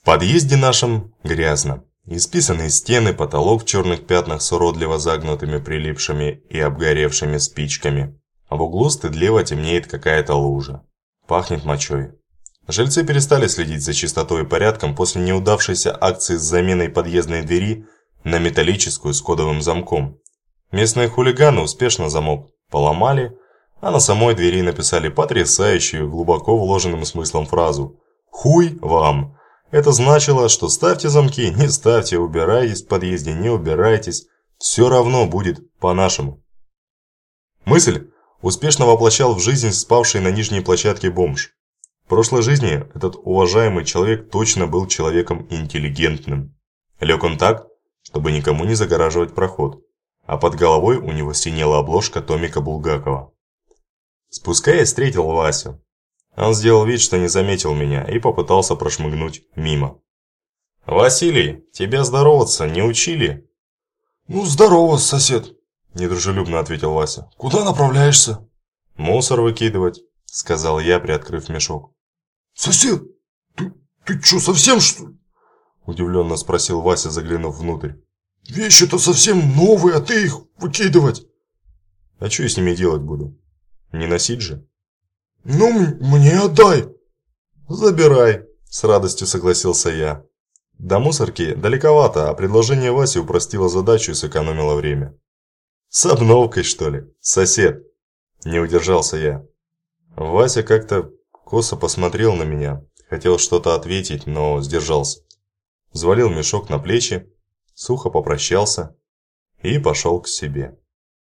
В подъезде нашем грязно. Исписанные стены, потолок в черных пятнах с уродливо загнутыми прилипшими и обгоревшими спичками. А в углу стыдливо темнеет какая-то лужа. Пахнет мочой. Жильцы перестали следить за чистотой и порядком после неудавшейся акции с заменой подъездной двери на металлическую с кодовым замком. Местные хулиганы успешно замок поломали, а на самой двери написали потрясающую, глубоко вложенным смыслом фразу «Хуй вам!». Это значило, что ставьте замки, не ставьте, убирайтесь в подъезде, не убирайтесь, все равно будет по-нашему. Мысль успешно воплощал в жизнь спавший на нижней площадке бомж. В прошлой жизни этот уважаемый человек точно был человеком интеллигентным. Лег он так, чтобы никому не загораживать проход, а под головой у него синела обложка Томика Булгакова. Спускаясь, встретил Васю. Он сделал вид, что не заметил меня и попытался прошмыгнуть мимо. «Василий, тебя здороваться не учили?» «Ну, здорово, сосед», – недружелюбно ответил Вася. «Куда направляешься?» «Мусор выкидывать», – сказал я, приоткрыв мешок. «Сосед, ты, ты что, совсем что ли?» – удивленно спросил Вася, заглянув внутрь. «Вещи-то совсем новые, а ты их выкидывать!» «А что я с ними делать буду? Не носить же?» «Ну, мне отдай!» «Забирай!» – с радостью согласился я. До мусорки далековато, а предложение Васи упростило задачу и сэкономило время. «С обновкой, что ли, сосед?» Не удержался я. Вася как-то косо посмотрел на меня, хотел что-то ответить, но сдержался. Взвалил мешок на плечи, сухо попрощался и пошел к себе.